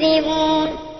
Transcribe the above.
thank